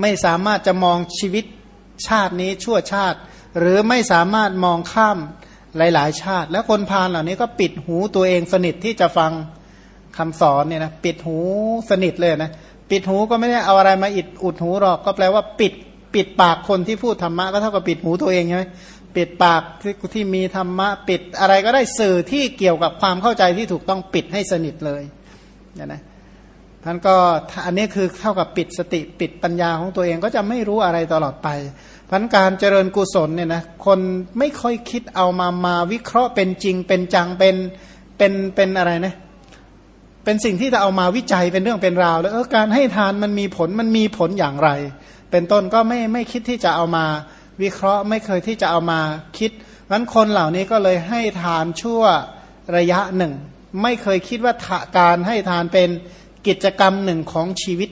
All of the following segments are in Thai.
ไม่สามารถจะมองชีวิตชาตินี้ชั่วชาติ หรือไม่สามารถมองข้ามหลาย ๆ ชาติ แล้วคนพาลเหล่านี้ก็ปิดหูตัวเองสนิทที่จะฟังคำสอนเนี่ยนะปิดหูสนิทเลยนะปิดหูก็ไม่ได้เอาอะไรมาอิดอุดหูหรอกก็แปลว่าปิดปิดปากคนที่พูดธรรมะก็เท่ากับปิดหูตัวเองใช่ไหมปิดปากที่ที่มีธรรมะ ปิดอะไรก็ได้สื่อที่เกี่ยวกับความเข้าใจที่ถูกต้องปิดให้สนิทเลยเนี่ยนะ ท่านก็อันนี้คือเท่ากับปิดสติปิดปัญญาของตัวเองก็จะไม่รู้อะไรตลอดไปพันการเจริญกุศลเนี่ยนะคนไม่ค่อยคิดเอามามาวิเคราะห์เป็นจริงเป็นจังเป็นเป็นเป็นอะไรนะเป็นสิ่งที่จะเอามาวิจัยเป็นเรื่องเป็นราว แล้วเอการให้ทานมันมีผลมันมีผลอย่างไร เป็นต้นก็ไม่ไม่คิดที่จะเอามาวิเคราะห์ไม่เคยที่จะเอามาคิดนั้นคนเหล่านี้ก็เลยให้ทานชั่วระยะหนึ่ง ไม่เคยคิดว่าการให้ทานเป็น กิจกรรมหนึ่งของชีวิต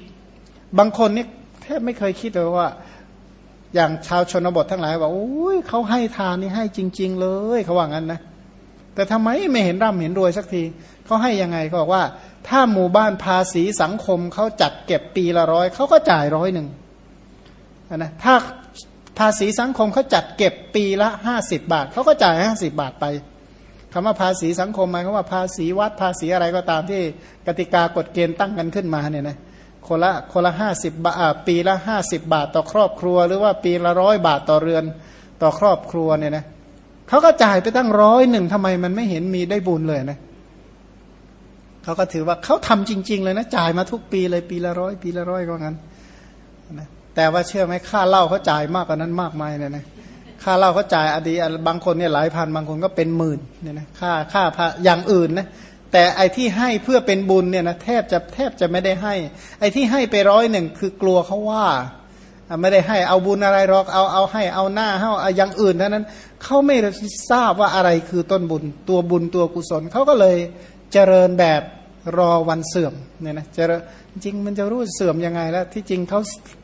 บางคนนี่แทบไม่เคยคิดเลยว่า อย่างชาวชนบททั้งหลายบอกโอ้ยเขาให้ทานนี่ให้จริง ๆ เลยเขาว่างั้นนะ แต่ทำไมไม่เห็นร่ำเห็นรวยสักทีเขาให้ยังไงเขาบอกว่า ถ้าหมู่บ้านภาษีสังคมเขาจัดเก็บปีละร้อยเขาก็จ่ายร้อยหนึ่งนะถ้าภาษีสังคมเขาจัดเก็บปีละห้าสิบบาทเขาก็จ่ายห้าสิบาทไป คำว่าภาษีสังคมหมายความว่าภาษีวัดภาษีอะไรก็ตามที่กติกากฎเกณฑ์ตั้งกันขึ้นมาเนี่ยนะคนละคนละห้าสิบบาทปีละห้าสิบบาทต่อครอบครัว หรือว่าปีละร้อยบาทต่อเรือนต่อครอบครัวเนี่ยนะเขาก็จ่ายไปตั้งร้อยหนึ่งทำไมมันไม่เห็นมีได้บุญเลยนะเขาก็ถือว่าเขาทำจริง ๆ เลยนะจ่ายมาทุกปีเลยปีละร้อยปีละร้อยก็งั้นนะแต่ว่าเชื่อไหมค่าเหล้าเขาจ่ายมากกว่านั้นมากมายเนี่ยนะ ค่าเหล้าเขาจ่ายอดีบางคนเนี่ยหลายพันบางคนก็เป็นหมื่นเนี่ยนะค่าค่าอย่างอื่นนะแต่ไอ้ที่ให้เพื่อเป็นบุญเนี่ยนะแทบจะแทบจะไม่ได้ให้ ไอ้ที่ให้ไปร้อยหนึ่งคือกลัวเขาว่า ไม่ได้ให้เอาบุญอะไรหรอกเอาเอาให้เอาหน้าเอาอย่างอื่นเท่านั้นเขาไม่ทราบว่าอะไรคือต้นบุญ ตัวบุญตัวกุศลเขาก็เลยเจริญแบบรอวันเสื่อมเนี่ยนะจริจริงมันจะรู้เสื่อมยังไงแล้ว ที่จริงเขา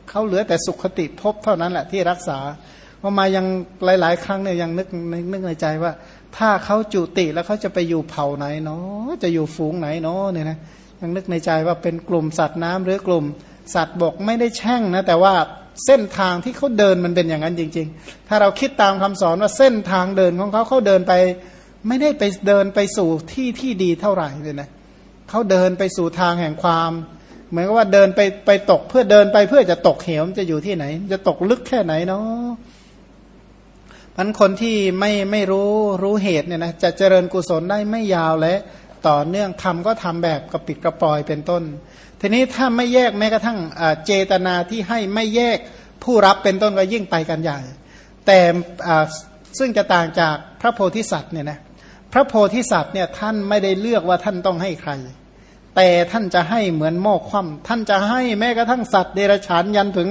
เขาเหลือแต่สุขติภพเท่านั้นแหละที่รักษา อมายังหลาย ๆ ครั้งเนี่ยยังนึกนึกในใจว่า ถ้าเขาจุติแล้วเขาจะไปอยู่เผ่าไหนเนาะจะอยู่ฝูงไหนเนาะเนี่ยนะยังนึกในใจว่าเป็นกลุ่มสัตว์น้ำหรือกลุ่มสัตว์บกไม่ได้แช่งนะแต่ว่าเส้นทางที่เขาเดินมันเป็นอย่างนั้นจริง ๆ ถ้าเราคิดตามคำสอนว่าเส้นทางเดินของเขาเขาเดินไป ไม่ได้ไปเดินไปสู่ที่ที่ดีเท่าไหร่เลยนะเขาเดินไปสู่ทางแห่งความ เหมือนกับว่าเดินไปไปตกเพื่อเดินไปเพื่อจะตกเหวมันจะอยู่ที่ไหน จะตกลึกแค่ไหนเนาะ มันคนที่ไม่ไม่รู้รู้เหตุเนี่ยนะจะเจริญกุศลได้ไม่ยาวและต่อเนื่องทำก็ทำแบบกระปิดกระปลอยเป็นต้น ทีนี้ถ้าไม่แยกแม้กระทั่งเจตนาที่ให้ไม่แยกผู้รับเป็นต้นก็ยิ่งไปกันใหญ่ แต่ซึ่งจะต่างจากพระโพธิสัตว์เนี่ยนะพระโพธิสัตว์เนี่ยท่านไม่ได้เลือกว่าท่านต้องให้ใคร แต่ท่านจะให้เหมือนหม้อคว่ำท่านจะให้แม้กระทั่งสัตว์เดรัจฉานยันถึง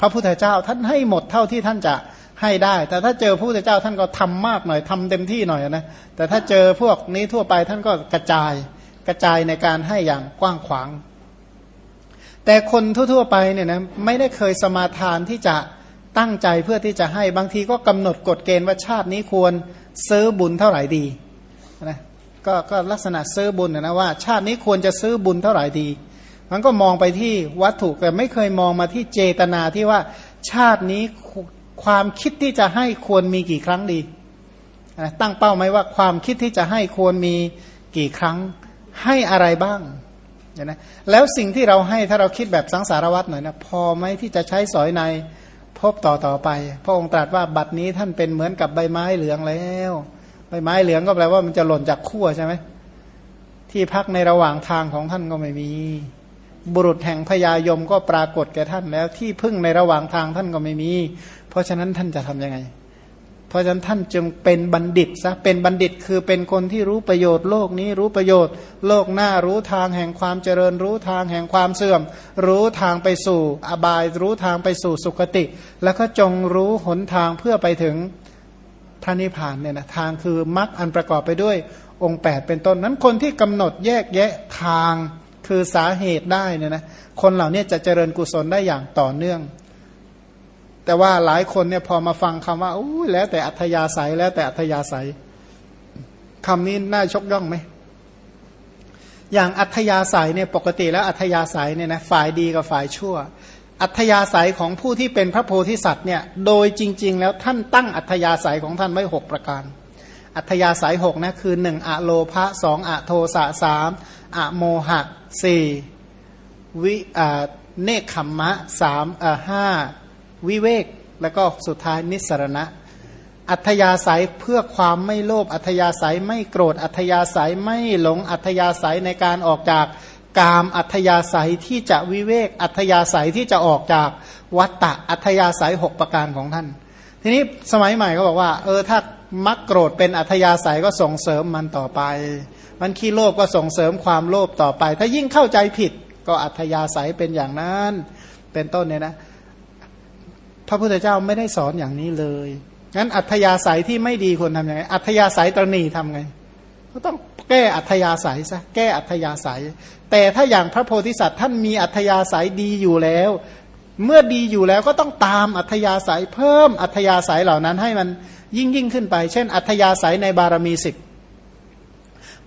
พระพุทธเจ้า ท่านให้หมดเท่าที่ท่านจะ ให้ได้ แต่ถ้าเจอพระพุทธเจ้าท่านก็ทำมากหน่อยทำเต็มที่หน่อยนะแต่ถ้าเจอพวกนี้ทั่วไปท่านก็กระจายกระจายในการให้อย่างกว้างขวาง แต่คนทั่วๆไปเนี่ยนะไม่ได้เคยสมาทานที่จะตั้งใจเพื่อที่จะให้บางทีก็กำหนดกฎเกณฑ์ว่าชาตินี้ควรซื้อบุญเท่าไหร่ดีนะกก็ลักษณะซื้อบุญนะว่า ชาตินี้ควรจะซื้อบุญเท่าไหร่ดีมันก็มองไปที่วัตถุแต่ไม่เคยมองมาที่เจตนาที่ว่าชาตินี้ ความคิดที่จะให้ควรมีกี่ครั้งดี ตั้งเป้าไหมว่าความคิดที่จะให้ควรมีกี่ครั้ง ให้อะไรบ้างนะแล้วสิ่งที่เราให้ถ้าเราคิดแบบสังสารวัตรหน่อยนะพอไหมที่จะใช้สอยในพบต่อต่อไป พระองค์ตรัสว่าบัดนี้ท่านเป็นเหมือนกับใบไม้เหลืองแล้ว ใบไม้เหลืองก็แปลว่ามันจะหล่นจากขั้วใช่ไหมที่พักในระหว่างทางของท่านก็ไม่มี บุรุษแห่งพญายมก็ปรากฏแก่ท่านแล้ว ที่พึ่งในระหว่างทางท่านก็ไม่มี เพราะฉะนั้นท่านจะทํำยังไง เพราะฉะนั้นท่านจึงเป็นบัณฑิตซะเป็นบัณฑิตคือเป็นคนที่รู้ประโยชน์โลกนี้รู้ประโยชน์ โลกหน้ารู้ทางแห่งความเจริญรู้ทางแห่งความเสื่อม รู้ทางไปสู่อบายรู้ทางไปสู่สุคติ แล้วก็จงรู้หนทางเพื่อไปถึงพระนิพพานเนี่ยนะทางคือมรรคอันประกอบไปด้วยองค์ 8 เป็นต้นนั้นคนที่กำหนดแยกแยะทาง คือสาเหตุได้เนี่ยนะคนเหล่านี้จะเจริญกุศลได้อย่างต่อเนื่อง แต่ว่าหลายคนเนี่ยพอมาฟังคำว่าอู้แล้วแต่อัธยาศัยแล้วแต่อัธยาศัยคำนี้น่าชกย่องไหมอย่างอัธยาศัยเนี่ยปกติแล้วอัธยาศัยเนี่ยนะฝ่ายดีกับฝ่ายชั่ว อัธยาศัยของผู้ที่เป็นพระโพธิสัตว์เนี่ยโดยจริง ๆ แล้วท่านตั้งอัธยาศัยของท่านไว้หกประการ อัธยาศัยหกนะคือหนึ่งอะโลภะสองอะโทสะสาม อโมหะสี่วิเนคขมมะสามห้าวิเวก แล้วก็สุดท้ายนิสรณะ อัธยาศัยเพื่อความไม่โลภอัธยาศัยไม่โกรธอัธยาศัยไม่หลงอัธยาศัยในการออกจากกามอัธยาศัยที่จะวิเวก อัธยาศัยที่จะออกจากวัตตะอัธยาศัยหกประการของท่าน ทีนี้สมัยใหม่ก็บอกว่า เออถ้ามักโกรธเป็นอัธยาศัยก็ส่งเสริมมันต่อไป มันขี้โลภก็ส่งเสริมความโลภต่อไป ถ้ายิ่งเข้าใจผิดก็อัธยาศัยเป็นอย่างนั้น เป็นต้นเนี่ยนะ พระพุทธเจ้าไม่ได้สอนอย่างนี้เลยงั้นอัธยาศัยที่ไม่ดีควรทำยังไง อัธยาศัยตรณีทำไง ก็ต้องแก้อัธยาศัยซะแก้อัธยาศัย แต่ถ้าอย่างพระโพธิสัตว์ท่านมีอัธยาศัยดีอยู่แล้ว เมื่อดีอยู่แล้วก็ต้องตามอัธยาศัยเพิ่มอัธยาศัยเหล่านั้นให้มันยิ่งยิ่งขึ้นไป เช่น อัธยาศัยในบารมีสิบ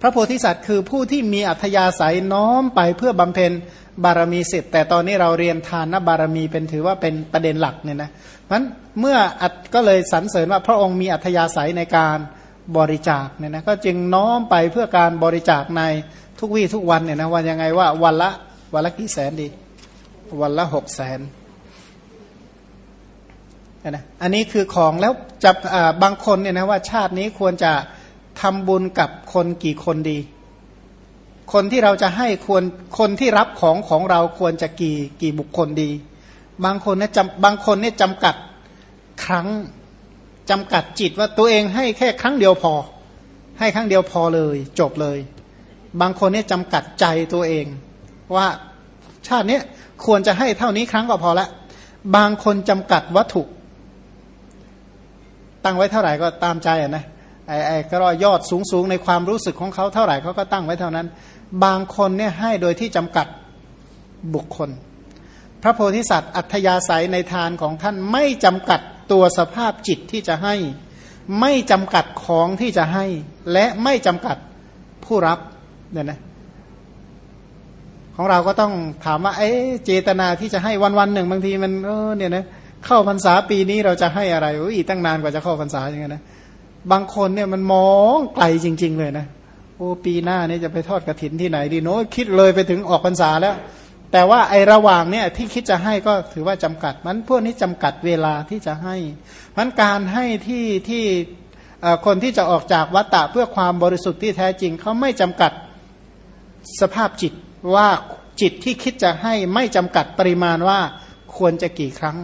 พระโพธิสัตว์คือผู้ที่มีอัธยาศัยน้อมไปเพื่อบำเพ็ญบารมีสิบแต่ตอนนี้เราเรียนทานนบารมีเป็นถือว่าเป็นประเด็นหลักเนี่ยนะมันเมื่ออัดก็เลยสรรเสริญว่าพระองค์มีอัธยาศัยในการบริจาคเนี่ยนะก็จึงน้อมไปเพื่อการบริจาคในทุกวี่ทุกวันเนี่ยนะวันยังไงว่าวันละวันละกี่แสนดี วันละหกแสนนะอันนี้คือของแล้วจะบางคนเนี่ยนะว่าชาตินี้ควรจะ ทำบุญกับคนกี่คนดี คนที่เราจะให้ควรคนที่รับของของเราควรจะกี่กี่บุคคลดี บางคนเนี่ยจำบางคนเนี่ยจำกัดครั้งจำกัดจิตว่าตัวเองให้แค่ครั้งเดียวพอ ให้ครั้งเดียวพอเลย จบเลย บางคนเนี่ยจำกัดใจตัวเอง ว่าชาตินี้ควรจะให้เท่านี้ครั้งก็พอละ บางคนจำกัดวัตถุ ตั้งไว้เท่าไหร่ก็ตามใจอะนะ ไอ้ไอ้ก็ยอดสูงสูงในความรู้สึกของเขาเท่าไหร่เขาก็ตั้งไว้เท่านั้น บางคนเนี่ยให้โดยที่จำกัดบุคคล พระโพธิสัตว์อัธยาศัยในทานของท่านไม่จำกัดตัวสภาพจิตที่จะให้ ไม่จำกัดของที่จะให้ และไม่จำกัดผู้รับเนี่ยนะของเราก็ต้องถามว่าเอ๊เจตนาที่จะให้วันวันหนึ่งบางทีมันเออเนี่ยนะเข้าพรรษาปีนี้เราจะให้อะไรอีตั้งนานกว่าจะเข้าพรรษาอย่างเงี้ยนะ บางคนเนี่ยมันมองไกลจริง ๆ เลยนะโอ้ปีหน้านี่จะไปทอดกระถินที่ไหนดีโน้คิดเลยไปถึงออกพรรษาแล้ว แต่ว่าไอระหว่างเนี่ยที่คิดจะให้ก็ถือว่าจำกัด มันพวกนี้จำกัดเวลาที่จะให้มันการให้ที่ที่คนที่จะออกจากวัตตะเพื่อความบริสุทธิ์ที่แท้จริงเขาไม่จำกัดสภาพจิตว่าจิตที่คิดจะให้ไม่จำกัดปริมาณว่าควรจะกี่ครั้ง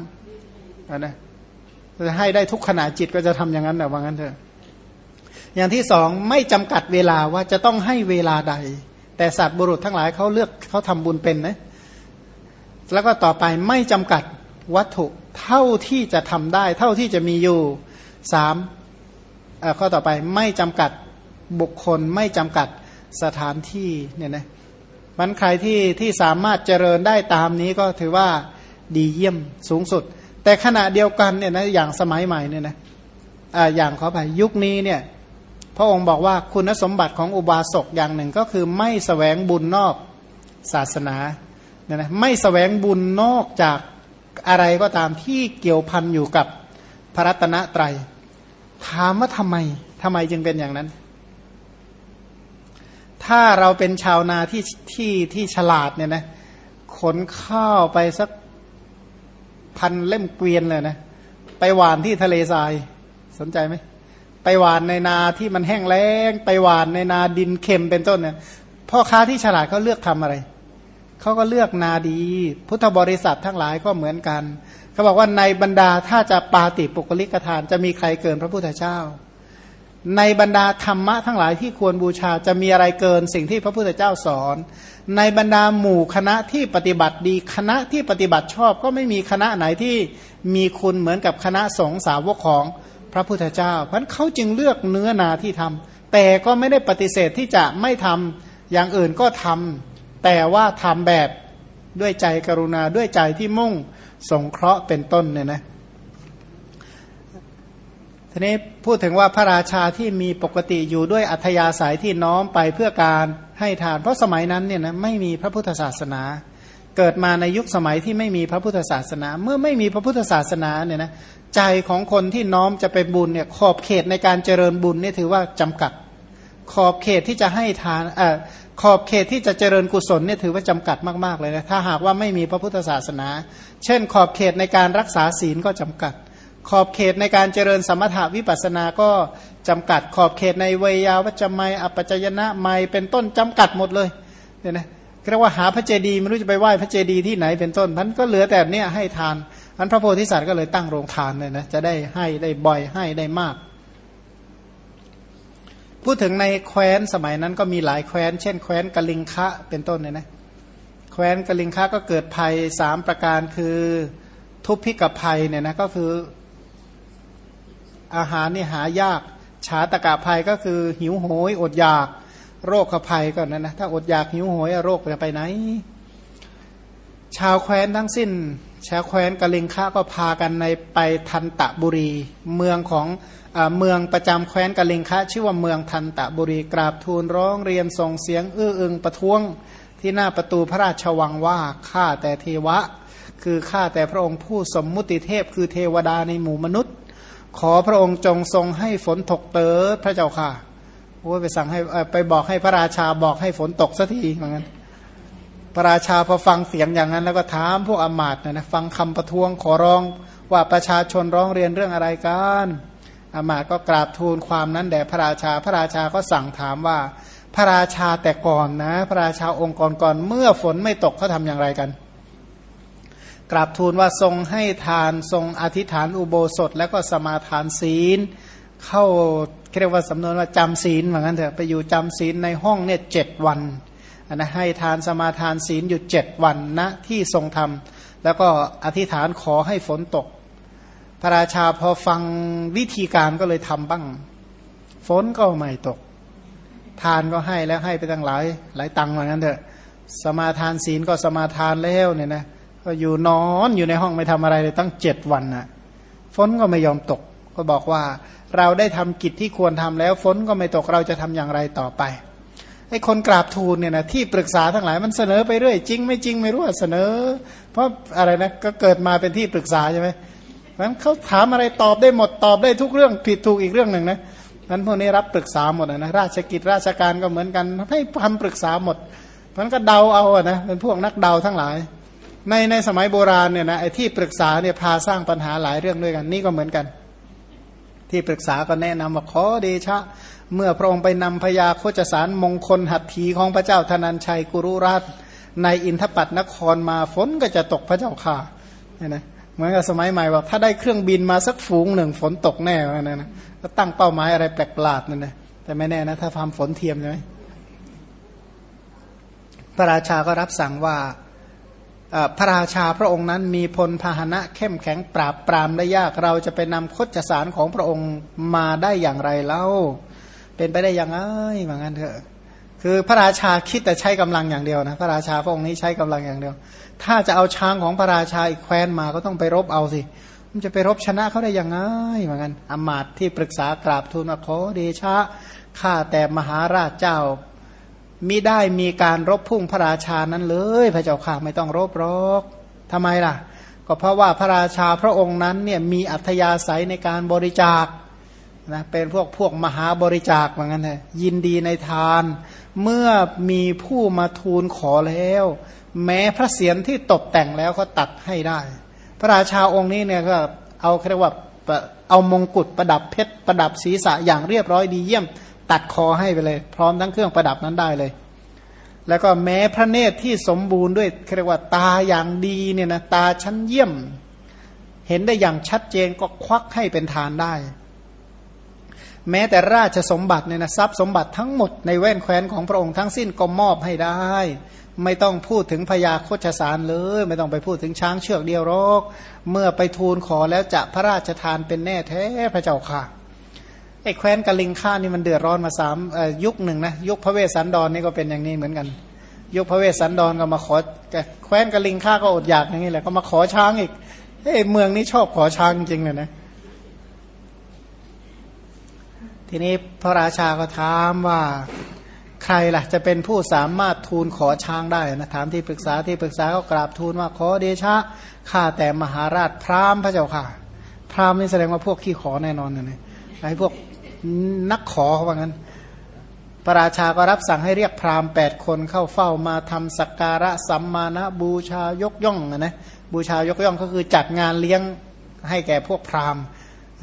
นะจะให้ได้ทุกขณะจิตก็จะทำอย่างนั้นแต่ว่างั้นเถอะ อย่างที่สองไม่จำกัดเวลาว่าจะต้องให้เวลาใด แต่สัตว์บุรุษทั้งหลายเขาเลือกเขาทำบุญเป็นนะแล้วก็ต่อไปไม่จำกัดวัตถุเท่าที่จะทำได้ เท่าที่จะมีอยู่สามข้อต่อไปไม่จำกัดบุคคลไม่จำกัดสถานที่เนี่ยนะมันใครที่ที่สามารถเจริญได้ตามนี้ก็ถือว่าดีเยี่ยมสูงสุด แต่ขณะเดียวกันเนี่ยนะอย่างสมัยใหม่เนี่ยนะอ่าอย่างขอไปยุคนี้เนี่ย พระองค์บอกว่าคุณสมบัติของอุบาสกอย่างหนึ่งก็คือไม่สแสวงบุญนอกศาสนาเนี่ยนะไม่สแสวงบุญนอกจากอะไรก็ตามที่เกี่ยวพันอยู่กับพระรัตนตรัย ถามว่าทำไมทำไมจึงเป็นอย่างนั้น ถ้าเราเป็นชาวนาที่ที่ที่ฉลาดเนี่ยนะขนข้าวไปสักพันเล่มเกวียนเลยนะ ไปหวานที่ทะเลทรายสนใจไหม ไปหวานในนาที่มันแห้งแล้ง ไปหวานในนาดินเค็มเป็นต้นเนี่ยพ่อค้าที่ฉลาดเขาเลือกทำอะไรเขาก็เลือกนาดี พุทธบริษัททั้งหลายก็เหมือนกันเขาบอกว่าในบรรดาถ้าจะปาติปุกลิกทานจะมีใครเกินพระพุทธเจ้า ในบรรดาธรรมะทั้งหลายที่ควรบูชาจะมีอะไรเกินสิ่งที่พระพุทธเจ้าสอน ในบรรดาหมู่คณะที่ปฏิบัติดีคณะที่ปฏิบัติชอบก็ไม่มีคณะไหนที่มีคุณเหมือนกับคณะสงฆ์สาวกของ พระพุทธเจ้าเพราะเขาจึงเลือกเนื้อนาที่ทำแต่ก็ไม่ได้ปฏิเสธที่จะไม่ทำอย่างอื่นก็ทำแต่ว่าทำแบบด้วยใจกรุณาด้วยใจที่มุ่งสงเคราะห์เป็นต้นเนี่ยนะทีนี้พูดถึงว่าพระราชาที่มีปกติอยู่ด้วยอัธยาศัยที่น้อมไปเพื่อการให้ทาน เพราะสมัยนั้นเนี่ยนะไม่มีพระพุทธศาสนา เกิดมาในยุคสมัยที่ไม่มีพระพุทธศาสนา เมื่อไม่มีพระพุทธศาสนาเนี่ยนะใจของคนที่น้อมจะไปบุญเนี่ยขอบเขตในการเจริญบุญเนี่ยถือว่าจำกัด ขอบเขตที่จะให้ทานเอ่อขอบเขตที่จะเจริญกุศลเนี่ยถือว่าจำกัดมากๆเลยนะถ้าหากว่าไม่มีพระพุทธศาสนา เช่น ขอบเขตในการรักษาศีลก็จำกัด ขอบเขตในการเจริญสมถาวิปัสสนาก็จำกัด ขอบเขตในเวยาวัจไมยอปัจจยนะไมเป็นต้นจำกัดหมดเลยเนี่ยนะ เรียกว่าหาพระเจดีย์ไม่รู้จะไปไหว้พระเจดีย์ที่ไหนเป็นต้นมันก็เหลือแต่เนี้ยให้ทานอันพระโพธิสัตว์ก็เลยตั้งโรงทานเลยนะจะได้ให้ได้บ่อยให้ได้มาก พูดถึงในแคว้นสมัยนั้นก็มีหลายแคว้น เช่น แคว้นกลิงคะเป็นต้นเนี่ยนะแคว้นกลิงคะก็เกิดภัยสามประการคือทุพพิกภัยเนี่ยนะก็คืออาหารนี่หายากชาตกะภัยก็คือหิวโหยอดอยาก โรคภัยก่อนนะนะถ้าอดอยากหิวโหยโรคจะไปไหน ชาวแคว้นทั้งสิ้น ชาวแคว้นกะลิงค้าก็พากันในไปทันตะบุรี เมืองของอเมืองประจำแคว้นกะลิงค้าชื่อว่าเมืองทันตะบุรีกราบทูลร้องเรียนส่งเสียงอื้ออึงประท้วงที่หน้าประตูพระราชวังว่าข้าแต่เทวะ คือข้าแต่พระองค์ผู้สมมุติเทพคือเทวดาในหมู่มนุษย์ ขอพระองค์จงทรงให้ฝนตกเติดพระเจ้าค่ะ โอ้ไปสั่งให้ไปบอกให้พระราชาบอกให้ฝนตกสักทีเหมือนกันพระราชาพอฟังเสียงอย่างนั้น แล้วก็ถามพวกอมาตนะนะฟังคำประท้วงขอร้องว่าประชาชนร้องเรียนเรื่องอะไรกันอมาตก็กราบทูลความนั้นแด่พระราชาพระราชาก็สั่งถามว่า พระราชาแต่ก่อนนะ พระราชาองค์ก่อนก่อนเมื่อฝนไม่ตกเขาทำอย่างไรกัน กราบทูลว่าทรงให้ทานทรงอธิษฐานอุโบสถ แล้วก็สมาทานศีล เข้าเรียกว่าสำนวนว่าจำศีลเหมือนกันเถอะไปอยู่จำศีลในห้องเนี่ยเจ็ดวันนะให้ทานสมาทานศีลอยู่เจ็ดวันนะที่ทรงทำแล้วก็อธิษฐานขอให้ฝนตก พระราชาพอฟังวิธีการก็เลยทำบ้าง ฝนก็ไม่ตก ทานก็ให้แล้วให้ไปตั้งหลายหลายตังค์เหมือนกันเถอะสมาทานศีลก็สมาทานแล้วเนี่ยนะก็อยู่นอนอยู่ในห้องไม่ทำอะไรเลยตั้งเจ็ดวันนะ่ะฝนก็ไม่ยอมตก ก็บอกว่า เราได้ทำกิจที่ควรทำแล้วฝนก็ไม่ตกเราจะทำอย่างไรต่อไปไอ้คนกราบทูลเนี่ยนะที่ปรึกษาทั้งหลายมันเสนอไปเรื่อยจริง ไม่จริงไม่รู้เสนอ เพราะอะไรนะก็เกิดมาเป็นที่ปรึกษาใช่ไหมมันเขาถามอะไรตอบได้หมดตอบได้ทุกเรื่องผิดถูกอีกเรื่องหนึ่งนะนั้นพวกนี้รับปรึกษาหมดนะราชกิจราชการก็เหมือนกันให้คำปรึกษาหมดมันก็เดาเอาอะนะเป็นพวกนักเดาทั้งหลาย ในในสมัยโบราณเนี่ยนะไอ้ที่ปรึกษาเนี่ยพาสร้างปัญหาหลายเรื่องด้วยกันนี่ก็เหมือนกัน ที่ปรึกษาก็แนะนำว่าขอเดชะ เมื่อพระองค์ไปนำพยาโคจสารมงคลหัตถีของพระเจ้าธนัญชัยกุรุราช ในอินทปัตนครมาฝนก็จะตกพระเจ้าค่ะเนี่ยนะเหมือนกับสมัยใหม่ว่าถ้าได้เครื่องบินมาสักฝูงหนึ่งฝนตกแน่นะนะก็ตั้งเป้าหมายอะไรแปลกประหลาดนั่นนะแต่ไม่แน่นะถ้าทำฝนเทียมใช่ไหมพระราชาก็รับสั่งว่า พระราชาพระองค์นั้นมีพลพาหนะเข้มแข็งปราบปรามได้ยากเราจะไปนำคดจสารของพระองค์มาได้อย่างไรเล่า เป็นไปได้ยังไงเหมือนกันเถอะคือพระราชาคิดแต่ใช้กำลังอย่างเดียวนะพระราชาพระองค์นี้ใช้กำลังอย่างเดียว ถ้าจะเอาช้างของพระราชาอีกแคว้นมาก็ต้องไปรบเอาสิ มันจะไปรบชนะเขาได้ยังไงเหมือนกันอมาตที่ปรึกษากราบทูลว่าขอเดชะข้าแต่มหาราชเจ้า มิได้มีการรบพุ่งพระราชานั้นเลย พระเจ้าค่ะไม่ต้องรบรอกทำไมล่ะ ก็เพราะว่าพระราชาพระองค์นั้นเนี่ยมีอัธยาศัยในการบริจาคนะเป็นพวกพวกมหาบริจาคเหมือนกันเลยยินดีในทาน เมื่อมีผู้มาทูลขอแล้ว แม้พระเศียรที่ตกแต่งแล้วก็ตัดให้ได้ พระราชาองค์นี้เนี่ยก็เอาเรียกว่าเอามงกุฎประดับเพชรประดับศีรษะอย่างเรียบร้อยดีเยี่ยม ตัดคอให้ไปเลย พร้อมทั้งเครื่องประดับนั้นได้เลย แล้วก็แม้พระเนตรที่สมบูรณ์ด้วยเรียกว่าตาอย่างดีเนี่ยนะตาชั้นเยี่ยม เห็นได้อย่างชัดเจนก็ควักให้เป็นทานได้ แม้แต่ราชสมบัติเนี่ยนะทรัพย์สมบัติทั้งหมดในแว่นแคว้นของพระองค์ทั้งสิ้นก็มอบให้ได้ ไม่ต้องพูดถึงพญาโคชสารเลย ไม่ต้องไปพูดถึงช้างเชือกเดียวรอก เมื่อไปทูลขอแล้วจะพระราชทานเป็นแน่แท้พระเจ้าค่ะ ไอ้แคว้นกะลิงข้านี่มันเดือดร้อนมาสามยุคหนึ่งนะยุคพระเวสสันดรนนี่ก็เป็นอย่างนี้เหมือนกัน ยุคพระเวสสันดรก็มาขอแคว้นกะลิงข้าก็อดอยากอย่างนี้แหละก็มาขอช้างอีกเฮ้เมืองนี้ชอบขอช้างจริงเลยนะทีนี้พระราชาก็ถามว่าใครล่ะ จะเป็นผู้สามารถทูลขอช้างได้นะถามที่ปรึกษาที่ปรึกษาก็กราบทูลว่าขอเดชะข้าแต่มหาราชพราหมณ์พระเจ้าค่ะ พราหมณ์นี่แสดงว่าพวกขี้ขอแน่นอนนะไอ้พวก นักขอเขาว่างั้น พระราชาก็รับสั่งให้เรียกพราหมณ์แปดคนเข้าเฝ้ามาทำสักการะสัมมาณบูชายกย่องนะบูชายกย่องก็คือจัดงานเลี้ยงให้แก่พวกพราหมณ์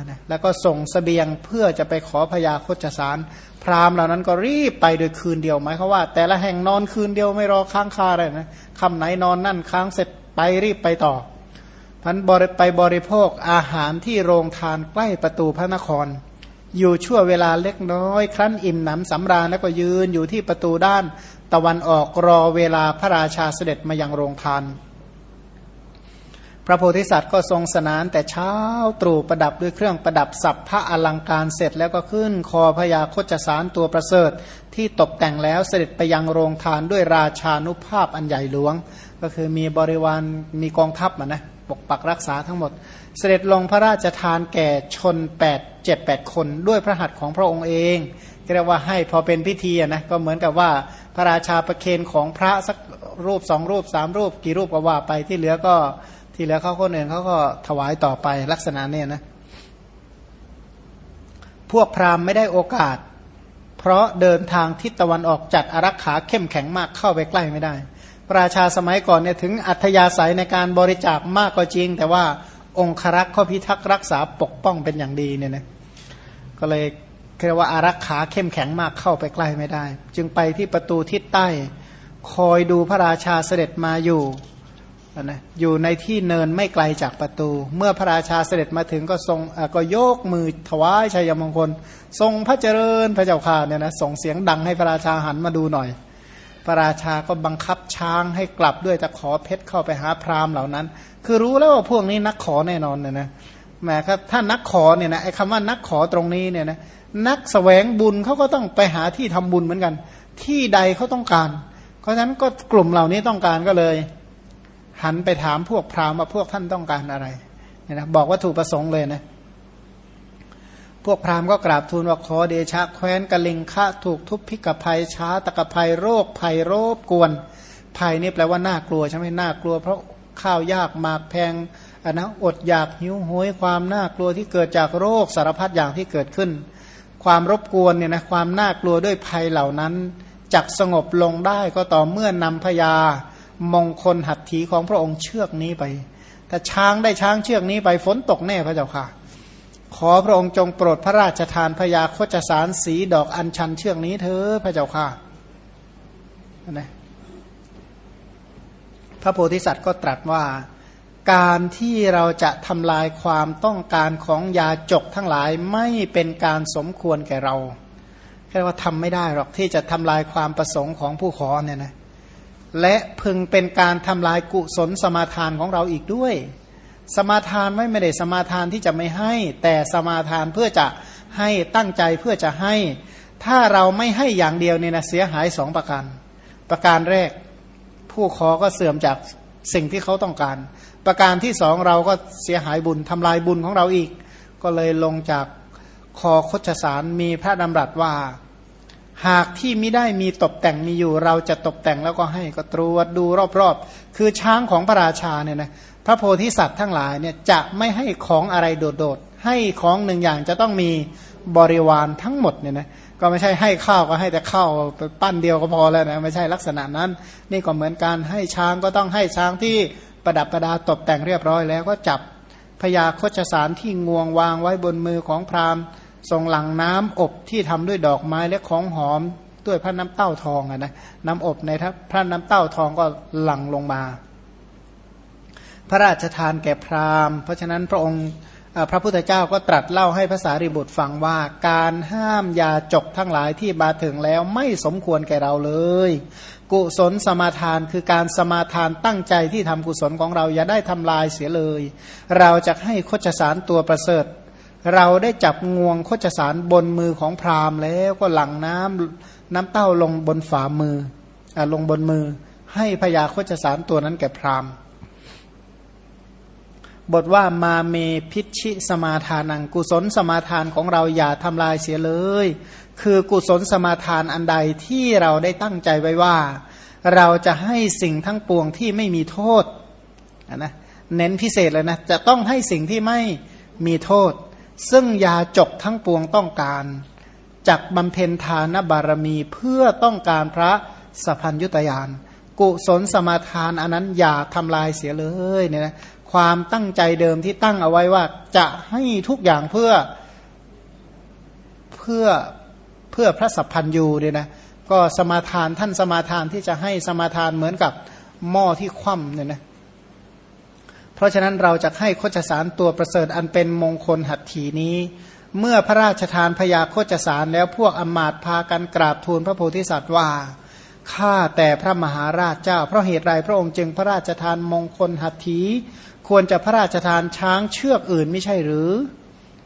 นะแล้วก็ส่งสเสบียงเพื่อจะไปขอพยาคจสาร พราหมณ์เหล่านั้นก็รีบไปโดยคืนเดียวหมายความว่า แต่ละแห่งนอนคืนเดียวไม่รอค้างคาเลยนะคำไหนนอนนั่นค้างเสร็จไปรีบไปต่อพันบริไปบริโภคอาหารที่โรงทานใกล้ประตูพระนคร อยู่ชั่วเวลาเล็กน้อย ครั้นอิ่มหนำสำราญแล้วก็ยืนอยู่ที่ประตูด้านตะวันออกรอเวลาพระราชาเสด็จมายังโรงทานพระโพธิสัตว์ก็ทรงสนานแต่เช้าตรู่ประดับด้วยเครื่องประดับสับพระอลังการเสร็จแล้วก็ขึ้นคอพญาโคจสารตัวประเสริฐ ที่ตกแต่งแล้วเสด็จไปยังโรงทานด้วยราชานุภาพอันใหญ่หลวง ก็คือมีบริวารมีกองทัพนะ ปกปักรักษาทั้งหมด เสด็จลงพระราชทานแก่ชน8 7 8คนด้วยพระหัตถ์ของพระองค์เองเรียกว่าให้พอเป็นพิธีนะก็เหมือนกับว่าพระราชาประเคนของพระสักรูปสองรูปสามรูป กี่รูปก็ว่าไปที่เหลือก็ที่แล้วเขาคนอื่นเขาก็ถวายต่อไปลักษณะเนี่ยนะพวกพราหมณ์ไม่ได้โอกาส เพราะเดินทางทิศตะวันออกจัดอารักขาเข้มแข็งมากเข้าไปใกล้ไม่ได้ ระชาสมัยก่อนเนี่ยถึงอัธยาศัยในการบริจาคมากก็จริง แต่ว่าองครักษ์ข้อพิทักษ์รักษาปกป้องเป็นอย่างดีเนี่ยนะก็เลยเรียกว่าอารักขาเข้มแข็งมากเข้าไปใกล้ไม่ได้ จึงไปที่ประตูทิศใต้ คอยดูพระราชาเสด็จมาอยู่นะอยู่ในที่เนินไม่ไกลจากประตู เมื่อพระราชาเสด็จมาถึงก็ทรงก็โยกมือถวายชัยมงคล ทรงพระเจริญพระเจ้าข่าเนี่ยนะส่งเสียงดังให้พระราชาหันมาดูหน่อย พระราชาก็บังคับช้างให้กลับด้วยตะขอเพชรเข้าไปหาพราหมณ์เหล่านั้น คือรู้แล้วว่าพวกนี้นักขอแน่นอนเนี่ยนะแหมครับถ้านักขอเนี่ยนะไอ้คำว่านักขอตรงนี้เนี่ยนะนักสแสวงบุญเขาก็ต้องไปหาที่ทำบุญเหมือนกัน ที่ใดเขาต้องการ เพราะฉะนั้นก็กลุ่มเหล่านี้ต้องการก็เลย หันไปถามพวกพราหมณ์ว่าพวกท่านต้องการอะไรเนี่ยนะบอกว่าถูกประสงค์เลยนะ พวกพราหมณ์ก็กราบทูลว่าขอเดชะแคว้นกะลิงคะถูกทุบพิกภัยช้าตะกภัยโรคภัยโรบกวนภัยนี่แปลว่าน่ากลัวใช่ไหมน่ากลัว เพราะข้าวยากหมากแพงอันนะอดอยากหิวโหยความน่ากลัวที่เกิดจากโรคสารพัดอย่างที่เกิดขึ้น ความรบกวนเนี่ยนะความน่ากลัวด้วยภัยเหล่านั้นจักสงบลงได้ก็ต่อเมื่อนำพยามงคลหัตถีของพระองค์เชือกนี้ไป ถ้าช้างได้ช้างเชือกนี้ไปฝนตกแน่พระเจ้าค่ะ ขอพระองค์จงโปรดพระราชทานพยาโคจสารสีดอกอัญชันเชือกนี้เธอพระเจ้าค่ะนะพระโพธิสัตว์ก็ตรัสว่า การที่เราจะทำลายความต้องการของยาจกทั้งหลายไม่เป็นการสมควรแก่เราแค่ว่าทำไม่ได้หรอกที่จะทำลายความประสงค์ของผู้ขอเนี่ยนะและพึงเป็นการทำลายกุศลสมาทานของเราอีกด้วย สมาทานไม่ไม่ได้สมาทานที่จะไม่ให้ แต่สมาทานเพื่อจะให้ตั้งใจเพื่อจะให้ ถ้าเราไม่ให้อย่างเดียวเนี่ยนะเสียหายสองประการ ประการแรก ผู้ขอก็เสื่อมจากสิ่งที่เขาต้องการ ประการที่สองเราก็เสียหายบุญทำลายบุญของเราอีก ก็เลยลงจากคอคดสารมีพระดำรัสว่า หากที่ไม่ได้มีตกแต่งมีอยู่ เราจะตกแต่งแล้วก็ให้ก็ตรวจดูรอบๆ คือช้างของพระราชาเนี่ยนะ พระโพธิสัตว์ทั้งหลายเนี่ยจะไม่ให้ของอะไรโดดๆให้ของหนึ่งอย่างจะต้องมีบริวารทั้งหมดเนี่ยนะก็ไม่ใช่ให้ข้าวก็ให้แต่ข้าวปั้นเดียวก็พอแล้วนะไม่ใช่ลักษณะนั้น นี่ก็เหมือนการให้ช้างก็ต้องให้ช้างที่ประดับประดาตกแต่งเรียบร้อยแล้วก็จับพญาโคชสารที่งวงวางไว้บนมือของพราหมณ์ทรงหลังน้ำอบที่ทำด้วยดอกไม้และของหอมด้วยพระน้ำเต้าทองนะน้ำอบในพระน้ำเต้าทองก็หลั่งลงมา พระราชทานแก่พราหมณ์ เพราะฉะนั้นพระองค์พระพุทธเจ้าก็ตรัสเล่าให้ภาษาริบุตรฟังว่าการห้ามยาจกทั้งหลายที่มาถึงแล้วไม่สมควรแก่เราเลย กุศลสมาทานคือการสมาทานตั้งใจที่ทำกุศลของเราอย่าได้ทำลายเสียเลย เราจะให้โคจสารตัวประเสริฐ เราได้จับงวงโคจสารบนมือของพราหมณ์แล้วก็หลั่งน้ำน้ำเต้าลงบนฝ่ามืออลงบนมือ ให้พญาโคจสารตัวนั้นแก่พราหมณ์ บทว่ามาเมพิชิสมาทานังกุศลสมาทานของเราอย่าทำลายเสียเลย คือกุศลสมาทานอันใดที่เราได้ตั้งใจไว้ว่า เราจะให้สิ่งทั้งปวงที่ไม่มีโทษนะเน้นพิเศษเลยนะ จะต้องให้สิ่งที่ไม่มีโทษ ซึ่งยาจกทั้งปวงต้องการจักบำเพ็ญทานบารมีเพื่อต้องการพระสัพพัญยุตยาน กุศลสมาทานอันนั้นอย่าทำลายเสียเลยเนี่ยนะ ความตั้งใจเดิมที่ตั้งเอาไว้ว่า จะให้ทุกอย่างเพื่อเพื่อเพื่อพระสัพพัญยูเนี่ยนะก็สมาทานท่านสมาทานที่จะให้สมาทานเหมือนกับหม้อที่คว่ำเนี่ยนะเพราะฉะนั้นเราจะให้โคจสารตัวประเสริฐอันเป็นมงคลหัตถีนี้ เมื่อพระราชทานพยาโคจสารแล้วพวกอมาตพากันกราบทูลพระโพธิสัตว์ว่าข้าแต่พระมหาราชเจ้า เพราะเหตุไรพระองค์จึงพระราชทานมงคลหัตถี ควรจะพระราชทานช้างเชือกอื่นไม่ใช่หรือ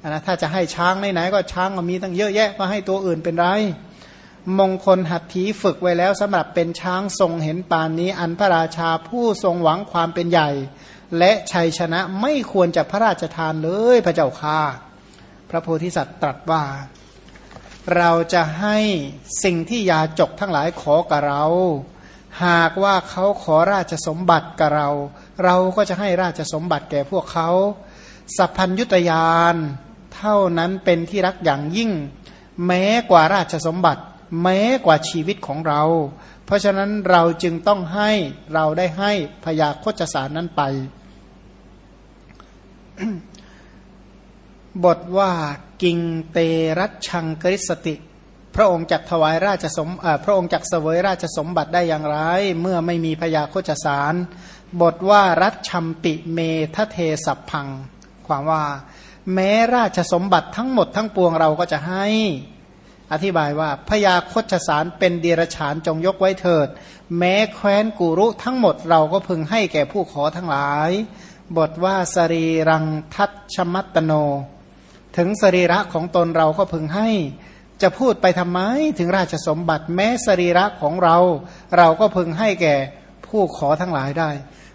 นะถ้าจะให้ช้างไหนๆก็ช้างก็มีตั้งเยอะแยะก็ให้ตัวอื่นเป็นไร มงคลหัตถีฝึกไว้แล้วสำหรับเป็นช้างทรงเห็นปานนี้ อันพระราชาผู้ทรงหวังความเป็นใหญ่ และชัยชนะไม่ควรจะพระราชทานเลยพระเจ้าค่าพระโพธิสัตว์ตรัสว่า เราจะให้สิ่งที่ยาจกทั้งหลายขอกับเรา หากว่าเขาขอราชสมบัติกับเรา เราก็จะให้ราชสมบัติแก่พวกเขาสัพพัญยุตยานเท่านั้นเป็นที่รักอย่างยิ่ง แม้กว่าราชสมบัติ แม้กว่าชีวิตของเรา เพราะฉะนั้นเราจึงต้องให้เราได้ให้พยาโคจสารนั้นไป บทว่ากิงเตรัชังกริสติ พระองค์จักถวายราชสมพระองค์จักเสวยราชสมบัติได้อย่างไร เมื่อไม่มีพยาโคจสาร บทว่ารัชชัมปิเมทะเทสัพพัง ความว่า แม้ราชสมบัติทั้งหมดทั้งปวงเราก็จะให้ อธิบายว่าพยาคตสารเป็นเดรฉานจงยกไว้เถิด แม้แคว้นกุรุทั้งหมดเราก็พึงให้แก่ผู้ขอทั้งหลาย บทว่าสรีรังทัตชมัตโน ถึงสรีระของตนเราก็พึงให้ จะพูดไปทำไมถึงราชสมบัติแม้สรีระของเรา เราก็พึงให้แก่ผู้ขอทั้งหลายได้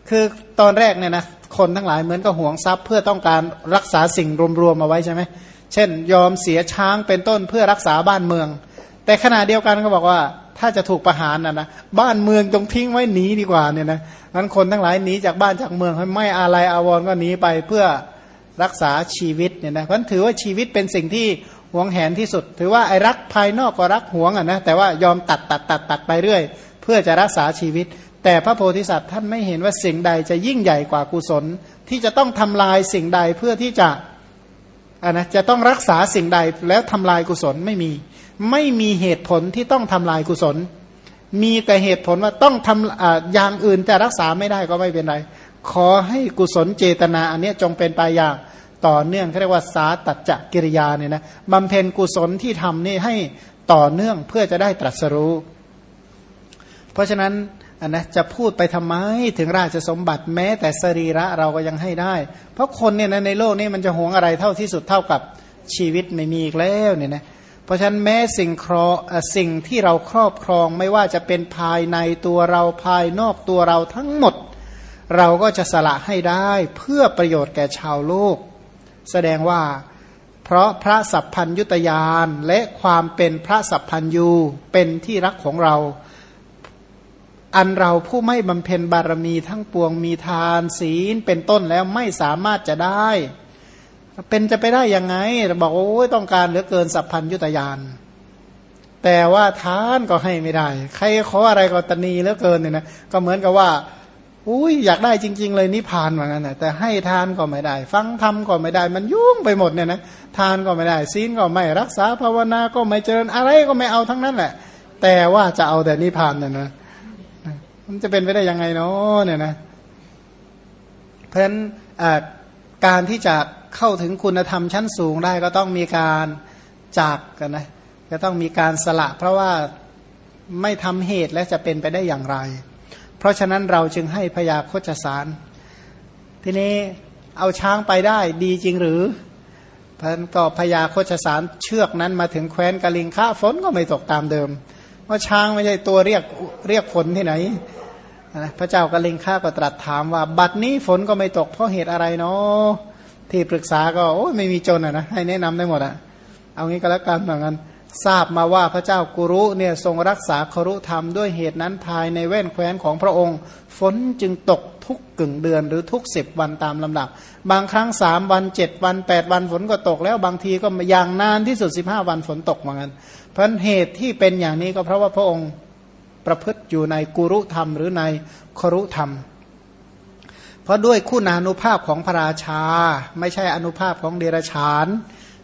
คือตอนแรกเนี่ยนะคนทั้งหลายเหมือนกับห่วงทรัพย์ เพื่อต้องการรักษาสิ่งรวมๆมาไว้ใช่ไหมเช่น ยอมเสียช้างเป็นต้นเพื่อรักษาบ้านเมือง แต่ขณะเดียวกันก็บอกว่าถ้าจะถูกประหารนะนะบ้านเมืองจงทิ้งไว้หนีดีกว่าเนี่ยนะนั้นคนทั้งหลายหนีจากบ้านจากเมืองไม่อะไรอาวรก็หนีไปเพื่อรักษาชีวิตเนี่ยนะเพราะถือว่าชีวิตเป็นสิ่งที่ หวงแหนที่สุด ถือว่าไอ้รักภายนอกก็รักหวงอะนะแต่ว่ายอมตัดตัดตัดตัดไปเรื่อย เพื่อจะรักษาชีวิต แต่พระโพธิสัตว์ท่านไม่เห็นว่าสิ่งใดจะยิ่งใหญ่กว่ากุศล ที่จะต้องทำลายสิ่งใดเพื่อที่จะอ่านะจะต้องรักษาสิ่งใดแล้วทำลายกุศลไม่มี ไม่มีเหตุผลที่ต้องทำลายกุศล มีแต่เหตุผลว่าต้องทำอ่าอย่างอื่นจะรักษาไม่ได้ก็ไม่เป็นไรขอให้กุศลเจตนาอันนี้จงเป็นไปอย่าง ต่อเนื่องเขาเรียกว่าสาตัจจกิริยาเนี่ยนะบำเพ็ญกุศลที่ทำนี่ให้ต่อเนื่องเพื่อจะได้ตรัสรู้ เพราะฉะนั้นอันนะจะพูดไปทำไมถึงราชสมบัติแม้แต่สรีระเราก็ยังให้ได้ เพราะคนเนี่ยนะในโลกนี้มันจะหวงอะไรเท่าที่สุดเท่ากับชีวิตไม่มีอีกแล้วเนี่ยนะเพราะฉะนั้นแม้สิ่งครอสิ่งที่เราครอบครองไม่ว่าจะเป็นภายในตัวเราภายนอกตัวเราทั้งหมด เราก็จะสละให้ได้เพื่อประโยชน์แก่ชาวโลก แสดงว่า เพราะพระสัพพัญยุตยานและความเป็นพระสัพพัญยูเป็นที่รักของเรา อันเราผู้ไม่บำเพ็ญบารมีทั้งปวงมีทานศีลเป็นต้นแล้วไม่สามารถจะได้ เป็นจะไปได้ยังไงบอกว่าโอ้ยต้องการเหลือเกินสัพพัญยุตยานแต่ว่าทานก็ให้ไม่ได้ ใครขออะไรก็ตนีเหลือเกินเนี่ยนะก็เหมือนกับว่า อุ้ยอยากได้จริง ๆ เลยนิพพานเหมือนกันนะแต่ให้ทานก็ไม่ได้ ฟังธรรมก็ไม่ได้ มันยุ่งไปหมดเนี่ยนะทานก็ไม่ได้ศีลก็ไม่รักษาภาวนาก็ไม่เจริญอะไรก็ไม่เอาทั้งนั้นแหละ แต่ว่าจะเอาแต่นิพพานเนี่ยนะมันจะเป็นไปได้ยังไงเนาะเนี่ยนะเพราะฉะนั้นการที่จะเข้าถึงคุณธรรมชั้นสูงได้ก็ต้องมีการจากกันนะก็ต้องมีการสละ เพราะว่าไม่ทำเหตุและจะเป็นไปได้อย่างไร เพราะฉะนั้นเราจึงให้พยาโคจสาร ทีนี้เอาช้างไปได้ดีจริงหรือพันก็พยาโคจสารเชือกนั้นมาถึงแคว้นกะลิงค่าฝนก็ไม่ตกตามเดิมว่าช้างไม่ใช่ตัวเรียกเรียกฝนที่ไหนพระเจ้ากลิงข้าก็ตรัสถามว่า บัดนี้ฝนก็ไม่ตกเพราะเหตุอะไรเนาะที่ปรึกษาก็โอ้ไม่มีจนอะนะให้แนะนำได้หมดอะเอางี้ก็แล้วกันเหมือนกัน ทราบมาว่าพระเจ้ากุรุเนี่ยทรงรักษาครุธรรมด้วยเหตุนั้นภายในแว่นแคว้นของพระองค์ ฝนจึงตกทุกกึ่งเดือนหรือทุกสิบวันตามลำดับ บางครั้งสามวันเจ็ดวันแปดวันฝนก็ตกแล้วบางทีก็อย่างนานที่สุดสิบห้าวันฝนตกเหมือนกันเพราะเหตุที่เป็นอย่างนี้ก็เพราะว่าพระองค์ประพฤติอยู่ในกุรุธรรมหรือในครุธรรม เพราะด้วยคุณานุภาพของพระราชา ไม่ใช่อนุภาพของเดรัจฉาน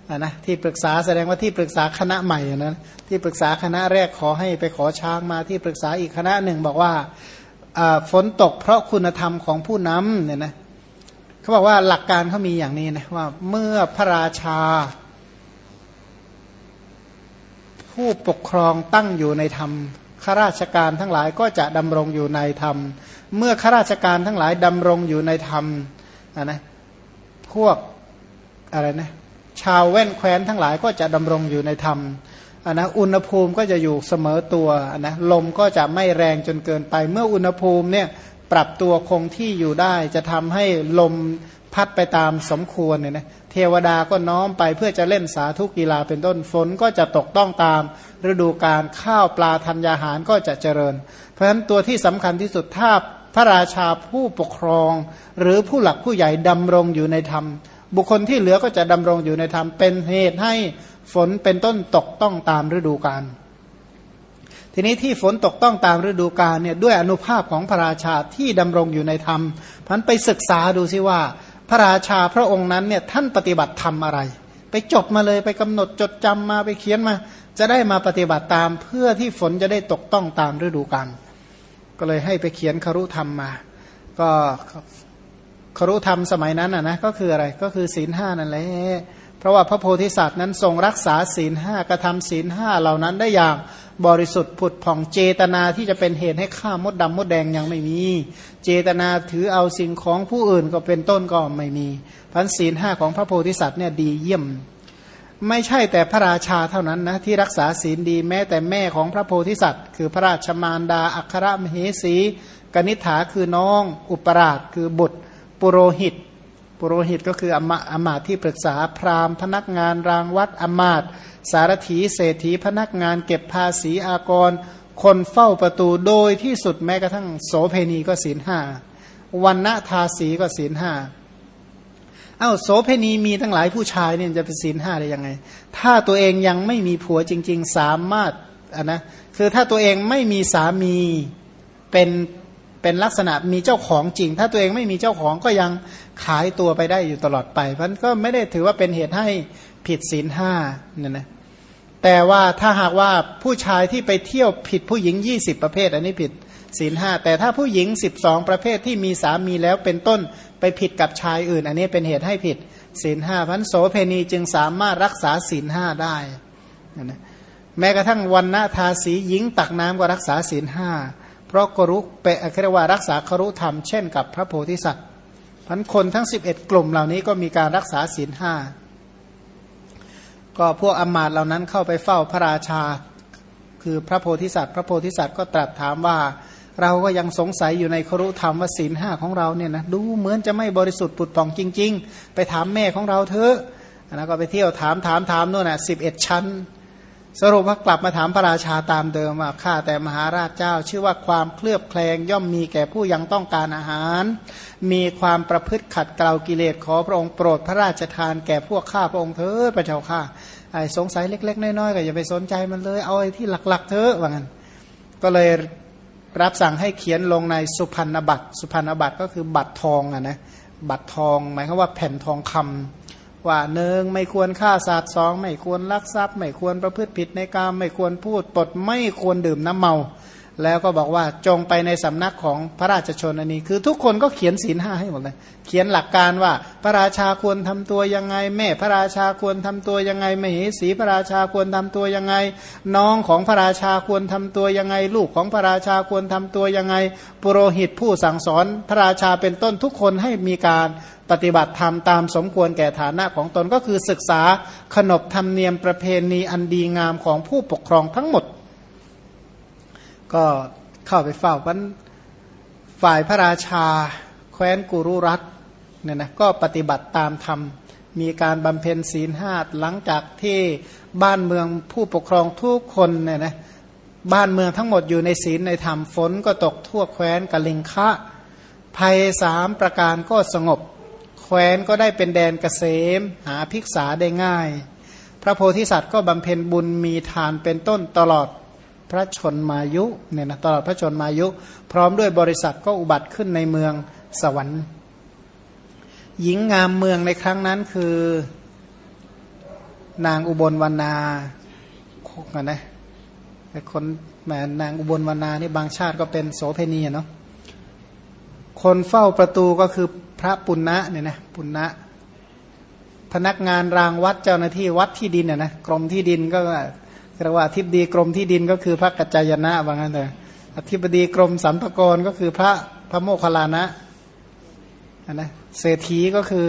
นะที่ปรึกษาแสดงว่าที่ปรึกษาคณะใหม่นะที่ปรึกษาคณะแรกขอให้ไปขอช้างมาที่ปรึกษาอีกคณะหนึ่งบอกว่าฝนตกเพราะคุณธรรมของผู้นำเนี่ยนะเขาบอกว่าหลักการเขามีอย่างนี้นะว่าเมื่อพระราชา ผู้ปกครองตั้งอยู่ในธรรมข้าราชการทั้งหลายก็จะดำรงอยู่ในธรรม เมื่อข้าราชการทั้งหลายดำรงอยู่ในธรรมนะพวกอะไรนะ ชาวแว่นแคว้นทั้งหลายก็จะดำรงอยู่ในธรรมอันนะอุณหภูมิก็จะอยู่เสมอตัวนะลมก็จะไม่แรงจนเกินไป เมื่ออุณหภูมิเนี่ยปรับตัวคงที่อยู่ได้ จะทำให้ลมพัดไปตามสมควรเนี่ยนะเทวดาก็น้อมไปเพื่อจะเล่นสาธุกีฬาเป็นต้นฝนก็จะตกต้องตาม ฤดูการข้าวปลาธัญญาหารก็จะเจริญ เพราะฉะนั้นตัวที่สำคัญที่สุดถ้าพระราชาผู้ปกครอง หรือผู้หลักผู้ใหญ่ดำรงอยู่ในธรรม บุคคลที่เหลือก็จะดำรงอยู่ในธรรมเป็นเหตุให้ฝนเป็นต้นตกต้องตามฤดูกาลทีนี้ที่ฝนตกต้องตามฤดูกาลเนี่ยด้วยอนุภาพของพระราชาที่ดำรงอยู่ในธรรมพันไปศึกษาดูซิว่า พระราชาพระองค์นั้นเนี่ยท่านปฏิบัติธรรมอะไร ไปจดมาเลยไปกำหนดจดจำมาไปเขียนมา จะได้มาปฏิบัติตามเพื่อที่ฝนจะได้ตกต้องตามฤดูกาลก็เลยให้ไปเขียนคารุธรรมมา ก็ ครุธรรมสมัยนั้นอะนะก็คืออะไรก็คือศีลห้านั่นแหละเพราะว่าพระโพธิสัตว์นั้นทรงรักษาศีลห้ากระทำศีลห้าเหล่านั้นได้อย่างบริสุทธิ์ผุดผ่องเจตนาที่จะเป็นเหตุให้ฆ่ามดดำมดแดงยังไม่มี เจตนาถือเอาสิ่งของผู้อื่นก็เป็นต้นก็ไม่มีพันศีลห้าของพระโพธิสัตว์เนี่ยดีเยี่ยม ไม่ใช่แต่พระราชาเท่านั้นนะที่รักษาศีลดีแม้แต่แม่ของพระโพธิสัตว์ คือพระราชมารดาอัครมเหสีกนิษฐาคือน้อง อุปราชคือบุตร ปุโรหิต ปุโรหิตก็คืออมาอมาตที่ปรึกษาพราหมณ์พนักงานรางวัดอมาตสารถีเศรษฐีพนักงานเก็บภาษีอากร คนเฝ้าประตูโดยที่สุดแม้กระทั่งโสเพณีก็ศีลห้าวันณทาสีก็ศีลห้าเอา้าโสเพณีมีทั้งหลายผู้ชายเนี่ยจะเป็นศีลห้าได้ยังไง ถ้าตัวเองยังไม่มีผัวจริง ๆ สามารถอะนะคือถ้าตัวเองไม่มีสามีเป็น เป็นลักษณะมีเจ้าของจริง ถ้าตัวเองไม่มีเจ้าของก็ยังขายตัวไปได้อยู่ตลอดไปเพราะก็ไม่ได้ถือว่าเป็นเหตุให้ผิดศีลห้าเนี่ยนะแต่ว่าถ้าหากว่าผู้ชายที่ไปเที่ยวผิดผู้หญิง 20 ประเภท อันนี้ผิดศีลห้าแต่ถ้าผู้หญิง 12 ประเภทที่มีสามีแล้วเป็นต้นไปผิดกับชายอื่น อันนี้เป็นเหตุให้ผิดศีลห้าพันโสเพณีจึงสามารถรักษาศีลห้าได้นะแม้กระทั่งวันณทาสีหญิงตักน้ำก็รักษาศีลห้า ราะกรุเปะเรียกว่ารักษาครุธรรมเช่นกับพระโพธิสัตว์พันคนทั้ง 11 กลุ่มเหล่านี้ก็มีการรักษาศีลห้าก็พวกอมาตเหล่านั้นเข้าไปเฝ้าพระราชา คือพระโพธิสัตว์ พระโพธิสัตว์ก็ตรัสถามว่า เราก็ยังสงสัยอยู่ในครุธรรมว่าศีลห้าของเราเนี่ยนะดูเหมือนจะไม่บริสุทธิ์ปุดป่องจริง ๆ ไปถามแม่ของเราเถอะนะก็ไปเที่ยวถามถามถามโน่นนะสิบเอ็ดชั้น สรุปว่ากลับมาถามพระราชาตามเดิมว่าข้าแต่มหาราชเจ้า ชื่อว่าความเคลือบแคลงย่อมมีแก่ผู้ยังต้องการอาหาร มีความประพฤติขัดเกลากิเลสขอพระองค์โปรดพระราชทานแก่พวกข้าพระองค์เถิดพระเจ้าข้าไอ้สงสัยเล็ก ๆ น้อยๆก็อย่าไปสนใจมันเลย เอาไอ้ที่หลักๆเถอะว่างั้นก็เลยรับสั่งให้เขียนลงในสุพรรณบัตร สุพรรณบัตรก็คือบัตรทองอะนะบัตรทองหมายความว่าแผ่นทองคำ ว่าหนึ่งไม่ควรฆ่าสัตว์สองไม่ควรลักทรัพย์ ไม่ควรประพฤติผิดในกามไม่ควรพูดปดไม่ควรดื่มน้ำเมา แล้วก็บอกว่าจงไปในสำนักของพระราชชนอันนี้คือทุกคนก็เขียนศีลห้าให้หมดเลย เขียนหลักการว่าพระราชาควรทำตัวยังไง แม่พระราชาควรทำตัวยังไงมเหสีพระราชาควรทำตัวยังไง น้องของพระราชาควรทำตัวยังไง ลูกของพระราชาควรทำตัวยังไง ปุโรหิตผู้สั่งสอนพระราชาเป็นต้นทุกคนให้มีการปฏิบัติธรรมตามสมควรแก่ฐานะของตนก็คือศึกษาขนบธรรมเนียมประเพณีอันดีงามของผู้ปกครองทั้งหมด ก็เข้าไปเฝ้าวันฝ่ายพระราชา แคว้นกุรุรัตเนี่ยนะก็ปฏิบัติตามธรรม มีการบำเพ็ญศีลห้าหลังจากที่บ้านเมืองผู้ปกครองทุกคนเนี่ยนะบ้านเมืองทั้งหมดอยู่ในศีลในธรรมฝนก็ตกทั่วแคว้นกะลิงคะภัยสามประการก็สงบ แคว้นก็ได้เป็นแดนเกษม หาภิกษาได้ง่าย พระโพธิสัตว์ก็บำเพ็ญบุญมีทานเป็นต้นตลอด พระชนมายุเนี่ยนะตลอดพระชนมายุ พร้อมด้วยบริษัทก็อุบัติขึ้นในเมืองสวรรค์ หญิงงามเมืองในครั้งนั้นคือ นางอุบลวรรณากันนะแต่คนแหมนางอุบลวรรณานี่บางชาติก็เป็นโสเพณีเนาะคนเฝ้าประตูก็คือพระปุณณะเนี่ยนะปุณณะพนักงานรางวัดเจ้าหน้าที่วัดที่ดินเนี่ยนะกรมที่ดินก็ เรียกว่าทิบดีกรมที่ดินก็คือพระกัจจายนะว่างั้นเลยอธิบดีกรมสัมภกรก็คือพระพระโมคคัลลานะนะเศรษฐีก็คือ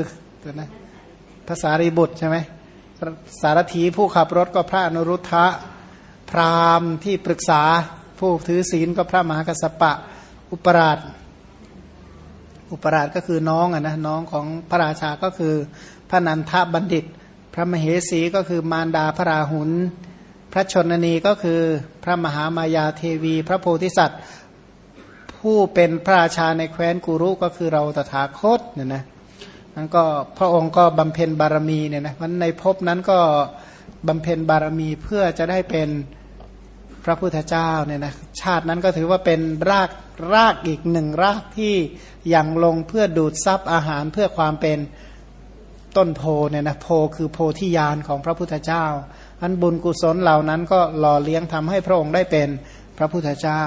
นะภาษารีบุตรใช่ไหมสารถีผู้ขับรถก็พระอนุรุทธะพราหมณ์ที่ปรึกษาผู้ถือศีลก็พระมหากัสปะ อุปราช อุปราชก็คือน้องอะนะน้องของพระราชาก็คือพระนันทบัณฑิต พระมเหสีก็คือมารดาพระราหุล ระชนนีก็คือพระมหามายาเทวี พระโพธิสัตว์ ผู้เป็นพระราชาในแคว้นกุรุก็คือเราตถาคตเนี่ยนะนั้นก็พระองค์ก็บำเพ็ญบารมีเนี่ยนะมันในภพนั้นก็บำเพ็ญบารมีเพื่อจะได้เป็นพระพุทธเจ้าเนี่ยนะชาตินั้นก็ถือว่าเป็นรากรากอีกหนึ่งรากที่ยังลงเพื่อดูดซับอาหารเพื่อความเป็นต้นโพเนี่ยนะโพคือโพธิญาณของพระพุทธเจ้า อันบุญกุศลเหล่านั้นก็หล่อเลี้ยงทำให้พระองค์ได้เป็นพระพุทธเจ้า